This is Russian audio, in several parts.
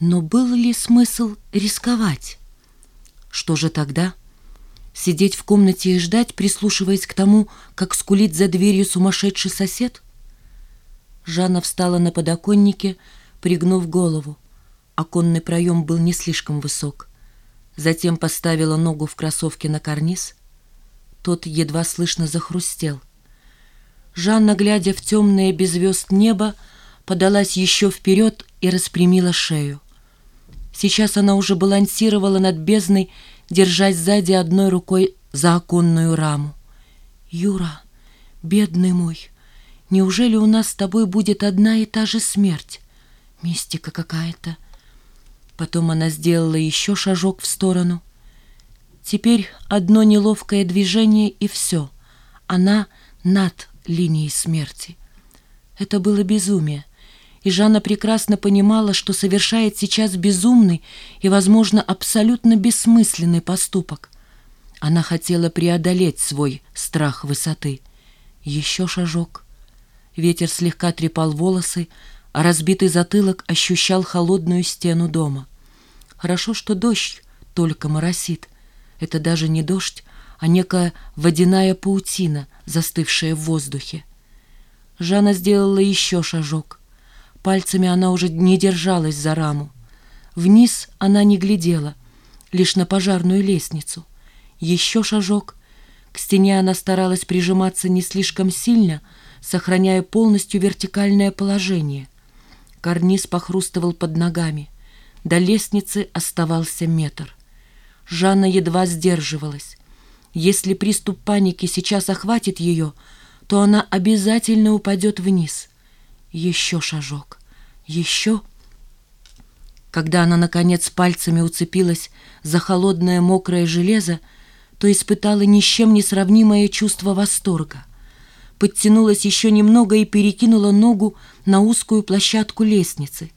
Но был ли смысл рисковать? Что же тогда? Сидеть в комнате и ждать, прислушиваясь к тому, как скулит за дверью сумасшедший сосед? Жанна встала на подоконнике, пригнув голову. Оконный проем был не слишком высок. Затем поставила ногу в кроссовке на карниз. Тот едва слышно захрустел. Жанна, глядя в темное без звезд небо, подалась еще вперед и распрямила шею. Сейчас она уже балансировала над бездной, держась сзади одной рукой за оконную раму. «Юра, бедный мой, неужели у нас с тобой будет одна и та же смерть? Мистика какая-то». Потом она сделала еще шажок в сторону. Теперь одно неловкое движение и все. Она над линией смерти. Это было безумие и Жанна прекрасно понимала, что совершает сейчас безумный и, возможно, абсолютно бессмысленный поступок. Она хотела преодолеть свой страх высоты. Еще шажок. Ветер слегка трепал волосы, а разбитый затылок ощущал холодную стену дома. Хорошо, что дождь только моросит. Это даже не дождь, а некая водяная паутина, застывшая в воздухе. Жанна сделала еще шажок. Пальцами она уже не держалась за раму. Вниз она не глядела, лишь на пожарную лестницу. Еще шажок. К стене она старалась прижиматься не слишком сильно, сохраняя полностью вертикальное положение. Карниз похрустывал под ногами. До лестницы оставался метр. Жанна едва сдерживалась. Если приступ паники сейчас охватит ее, то она обязательно упадет вниз — еще шажок. Еще. Когда она, наконец, пальцами уцепилась за холодное мокрое железо, то испытала ни с чем не сравнимое чувство восторга. Подтянулась еще немного и перекинула ногу на узкую площадку лестницы.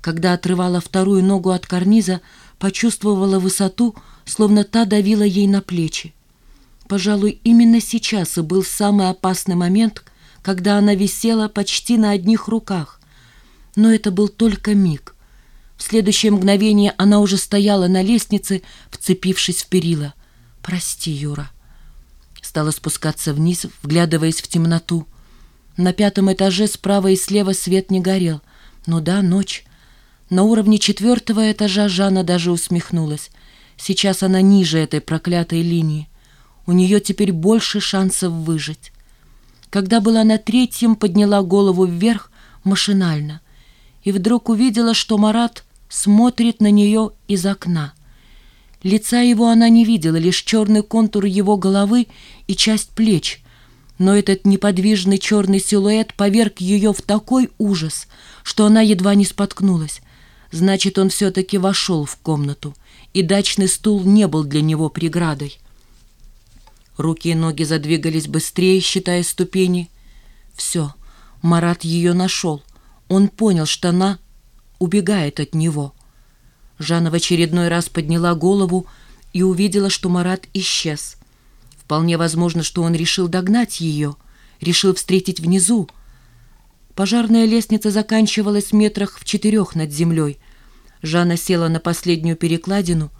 Когда отрывала вторую ногу от карниза, почувствовала высоту, словно та давила ей на плечи. Пожалуй, именно сейчас и был самый опасный момент, когда она висела почти на одних руках. Но это был только миг. В следующее мгновение она уже стояла на лестнице, вцепившись в перила. «Прости, Юра». Стала спускаться вниз, вглядываясь в темноту. На пятом этаже справа и слева свет не горел. Ну да, ночь. На уровне четвертого этажа Жанна даже усмехнулась. Сейчас она ниже этой проклятой линии. У нее теперь больше шансов выжить. Когда была на третьем, подняла голову вверх машинально и вдруг увидела, что Марат смотрит на нее из окна. Лица его она не видела, лишь черный контур его головы и часть плеч, но этот неподвижный черный силуэт поверг ее в такой ужас, что она едва не споткнулась. Значит, он все-таки вошел в комнату, и дачный стул не был для него преградой. Руки и ноги задвигались быстрее, считая ступени. Все, Марат ее нашел. Он понял, что она убегает от него. Жанна в очередной раз подняла голову и увидела, что Марат исчез. Вполне возможно, что он решил догнать ее, решил встретить внизу. Пожарная лестница заканчивалась метрах в четырех над землей. Жанна села на последнюю перекладину,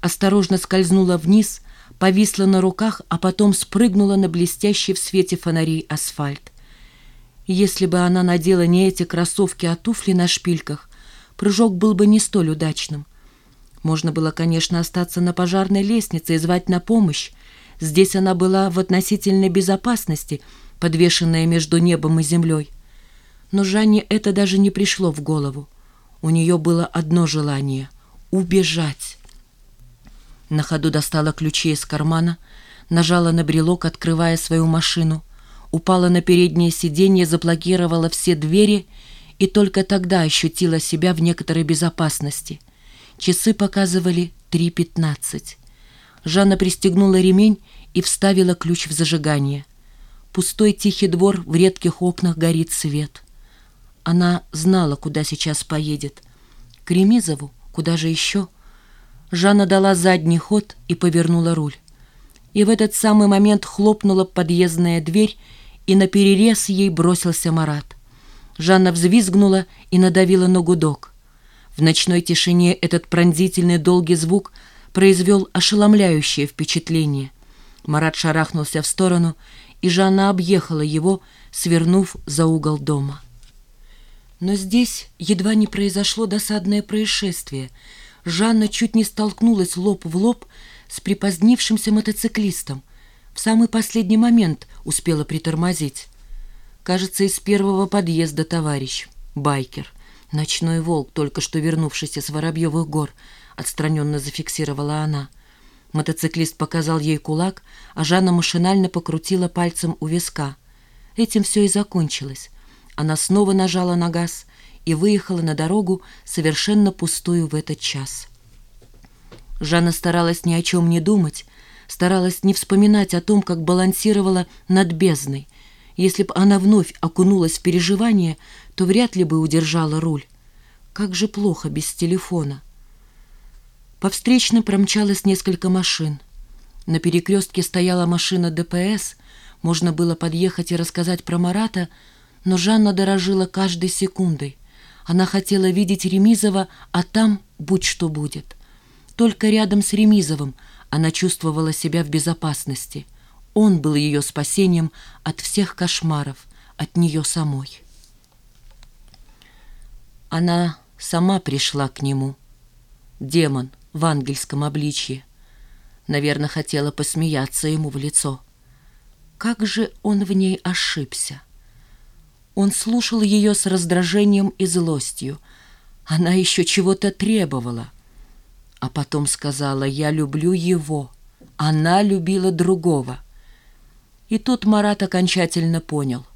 осторожно скользнула вниз — повисла на руках, а потом спрыгнула на блестящий в свете фонарей асфальт. Если бы она надела не эти кроссовки, а туфли на шпильках, прыжок был бы не столь удачным. Можно было, конечно, остаться на пожарной лестнице и звать на помощь. Здесь она была в относительной безопасности, подвешенная между небом и землей. Но Жанне это даже не пришло в голову. У нее было одно желание — убежать. На ходу достала ключи из кармана, нажала на брелок, открывая свою машину, упала на переднее сиденье, заблокировала все двери и только тогда ощутила себя в некоторой безопасности. Часы показывали 3.15. Жанна пристегнула ремень и вставила ключ в зажигание. Пустой тихий двор, в редких окнах горит свет. Она знала, куда сейчас поедет. К Ремизову, куда же еще? Жанна дала задний ход и повернула руль. И в этот самый момент хлопнула подъездная дверь, и на перерез ей бросился Марат. Жанна взвизгнула и надавила на гудок. В ночной тишине этот пронзительный долгий звук произвел ошеломляющее впечатление. Марат шарахнулся в сторону, и Жанна объехала его, свернув за угол дома. Но здесь едва не произошло досадное происшествие. Жанна чуть не столкнулась лоб в лоб с припозднившимся мотоциклистом. В самый последний момент успела притормозить. Кажется, из первого подъезда товарищ, байкер. Ночной волк, только что вернувшийся с Воробьевых гор, отстраненно зафиксировала она. Мотоциклист показал ей кулак, а Жанна машинально покрутила пальцем у виска. Этим все и закончилось. Она снова нажала на газ и выехала на дорогу, совершенно пустую в этот час. Жанна старалась ни о чем не думать, старалась не вспоминать о том, как балансировала над бездной. Если бы она вновь окунулась в переживание, то вряд ли бы удержала руль. Как же плохо без телефона. По встречным промчалось несколько машин. На перекрестке стояла машина ДПС, можно было подъехать и рассказать про Марата, но Жанна дорожила каждой секундой. Она хотела видеть Ремизова, а там будь что будет. Только рядом с Ремизовым она чувствовала себя в безопасности. Он был ее спасением от всех кошмаров, от нее самой. Она сама пришла к нему. Демон в ангельском обличье. Наверное, хотела посмеяться ему в лицо. Как же он в ней ошибся! Он слушал ее с раздражением и злостью. Она еще чего-то требовала. А потом сказала «Я люблю его». Она любила другого. И тут Марат окончательно понял.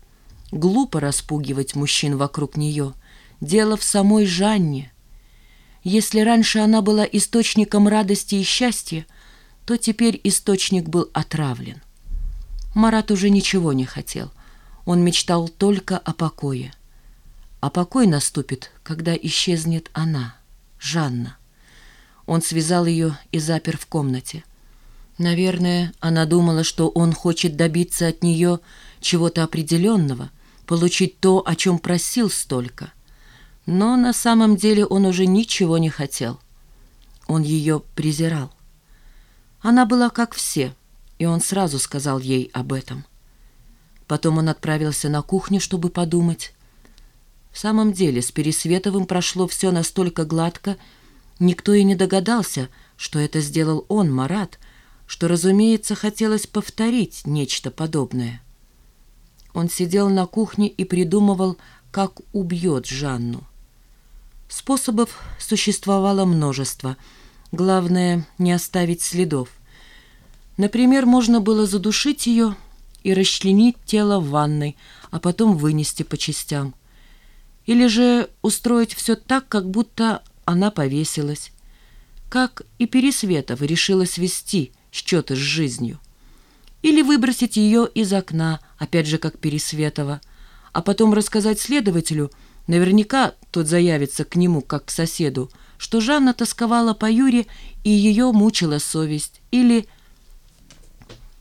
Глупо распугивать мужчин вокруг нее. Дело в самой Жанне. Если раньше она была источником радости и счастья, то теперь источник был отравлен. Марат уже ничего не хотел — он мечтал только о покое. А покой наступит, когда исчезнет она, Жанна. Он связал ее и запер в комнате. Наверное, она думала, что он хочет добиться от нее чего-то определенного, получить то, о чем просил столько. Но на самом деле он уже ничего не хотел. Он ее презирал. Она была как все, и он сразу сказал ей об этом. Потом он отправился на кухню, чтобы подумать. В самом деле, с Пересветовым прошло все настолько гладко, никто и не догадался, что это сделал он, Марат, что, разумеется, хотелось повторить нечто подобное. Он сидел на кухне и придумывал, как убьет Жанну. Способов существовало множество. Главное, не оставить следов. Например, можно было задушить ее и расчленить тело в ванной, а потом вынести по частям. Или же устроить все так, как будто она повесилась. Как и Пересветова решила свести счеты с жизнью. Или выбросить ее из окна, опять же, как Пересветова, а потом рассказать следователю, наверняка тот заявится к нему, как к соседу, что Жанна тосковала по Юре и ее мучила совесть. Или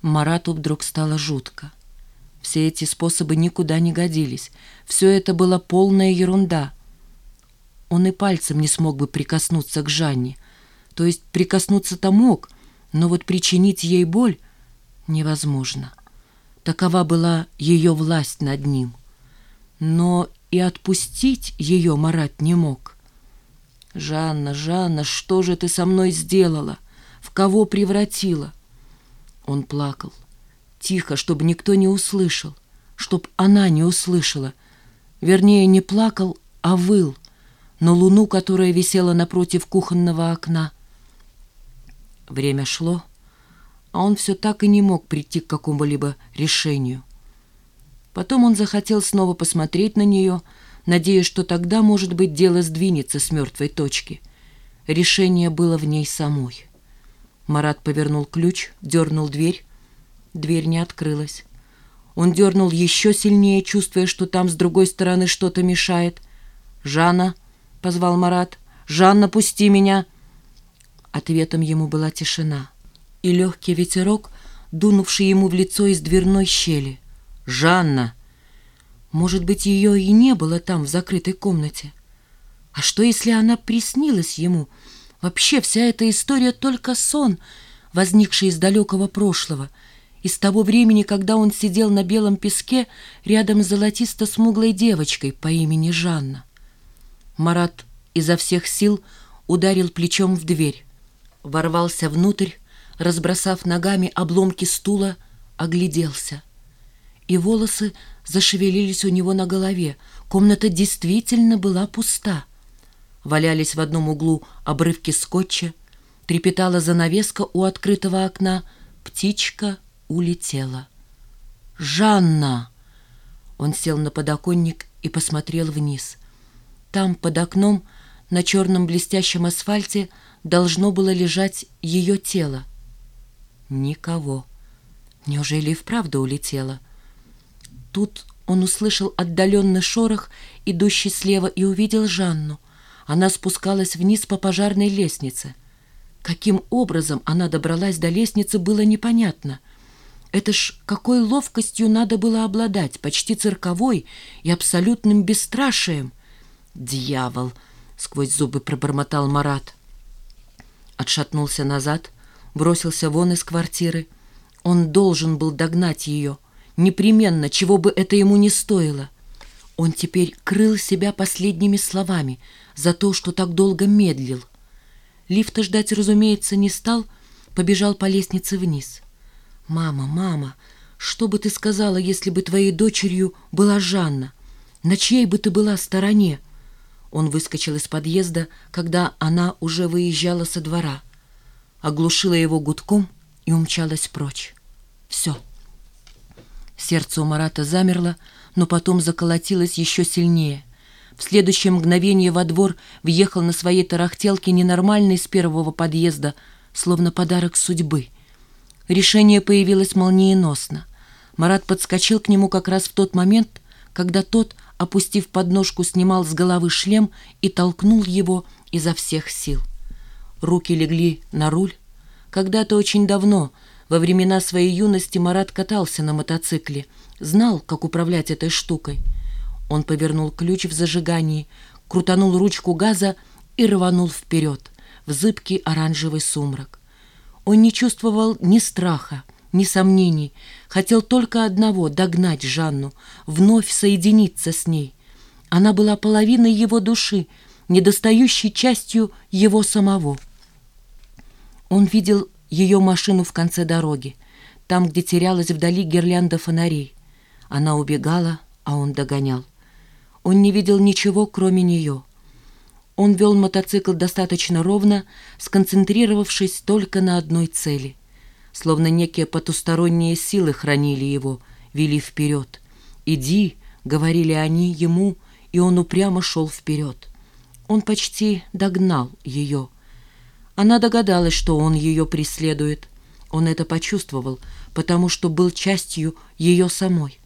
Марату вдруг стало жутко. Все эти способы никуда не годились. Все это была полная ерунда. Он и пальцем не смог бы прикоснуться к Жанне. То есть прикоснуться-то мог, но вот причинить ей боль невозможно. Такова была ее власть над ним. Но и отпустить ее Марат не мог. «Жанна, Жанна, что же ты со мной сделала? В кого превратила?» Он плакал. Тихо, чтобы никто не услышал, чтоб она не услышала. Вернее, не плакал, а выл на луну, которая висела напротив кухонного окна. Время шло, а он все так и не мог прийти к какому-либо решению. Потом он захотел снова посмотреть на нее, надеясь, что тогда, может быть, дело сдвинется с мертвой точки. Решение было в ней самой. Марат повернул ключ, дернул дверь. Дверь не открылась. Он дернул еще сильнее, чувствуя, что там с другой стороны что-то мешает. «Жанна!» — позвал Марат. «Жанна, пусти меня!» Ответом ему была тишина и легкий ветерок, дунувший ему в лицо из дверной щели. «Жанна!» Может быть, ее и не было там, в закрытой комнате. А что, если она приснилась ему? Вообще вся эта история только сон, возникший из далекого прошлого, из того времени, когда он сидел на белом песке рядом с золотисто-смуглой девочкой по имени Жанна. Марат изо всех сил ударил плечом в дверь, ворвался внутрь, разбросав ногами обломки стула, огляделся. И волосы зашевелились у него на голове. Комната действительно была пуста. Валялись в одном углу обрывки скотча, трепетала занавеска у открытого окна, птичка улетела. «Жанна!» Он сел на подоконник и посмотрел вниз. Там, под окном, на черном блестящем асфальте, должно было лежать ее тело. Никого. Неужели и вправду улетела? Тут он услышал отдаленный шорох, идущий слева, и увидел Жанну. Она спускалась вниз по пожарной лестнице. Каким образом она добралась до лестницы, было непонятно. Это ж какой ловкостью надо было обладать, почти цирковой и абсолютным бесстрашием. «Дьявол!» — сквозь зубы пробормотал Марат. Отшатнулся назад, бросился вон из квартиры. Он должен был догнать ее. Непременно, чего бы это ему не стоило. Он теперь крыл себя последними словами за то, что так долго медлил. Лифта ждать, разумеется, не стал, побежал по лестнице вниз. «Мама, мама, что бы ты сказала, если бы твоей дочерью была Жанна? На чьей бы ты была стороне?» Он выскочил из подъезда, когда она уже выезжала со двора. Оглушила его гудком и умчалась прочь. Все. Сердце у Марата замерло, но потом заколотилось еще сильнее. В следующее мгновение во двор въехал на своей тарахтелке ненормальный с первого подъезда, словно подарок судьбы. Решение появилось молниеносно. Марат подскочил к нему как раз в тот момент, когда тот, опустив подножку, снимал с головы шлем и толкнул его изо всех сил. Руки легли на руль. Когда-то очень давно, во времена своей юности, Марат катался на мотоцикле, знал, как управлять этой штукой. Он повернул ключ в зажигании, крутанул ручку газа и рванул вперед, в зыбкий оранжевый сумрак. Он не чувствовал ни страха, ни сомнений, хотел только одного — догнать Жанну, вновь соединиться с ней. Она была половиной его души, недостающей частью его самого. Он видел ее машину в конце дороги, там, где терялась вдали гирлянда фонарей. Она убегала, а он догонял. Он не видел ничего, кроме нее. Он вел мотоцикл достаточно ровно, сконцентрировавшись только на одной цели — словно некие потусторонние силы хранили его, вели вперед. «Иди», — говорили они ему, и он упрямо шел вперед. Он почти догнал ее. Она догадалась, что он ее преследует. Он это почувствовал, потому что был частью ее самой.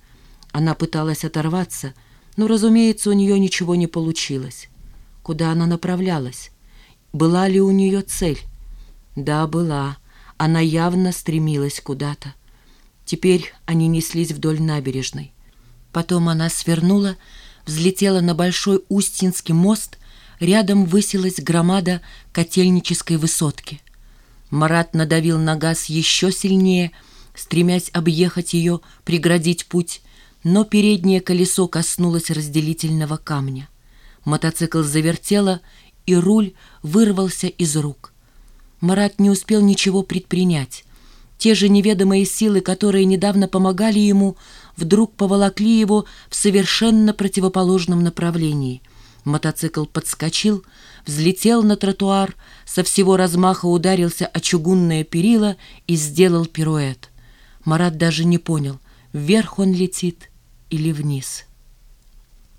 Она пыталась оторваться, но, разумеется, у нее ничего не получилось. Куда она направлялась? Была ли у нее цель? Да, была. Она явно стремилась куда-то. Теперь они неслись вдоль набережной. Потом она свернула, взлетела на большой Устинский мост, рядом высилась громада котельнической высотки. Марат надавил на газ еще сильнее, стремясь объехать ее, преградить путь, но переднее колесо коснулось разделительного камня. Мотоцикл завертело, и руль вырвался из рук. Марат не успел ничего предпринять. Те же неведомые силы, которые недавно помогали ему, вдруг поволокли его в совершенно противоположном направлении. Мотоцикл подскочил, взлетел на тротуар, со всего размаха ударился о чугунное перила и сделал пируэт. Марат даже не понял, вверх он летит или вниз.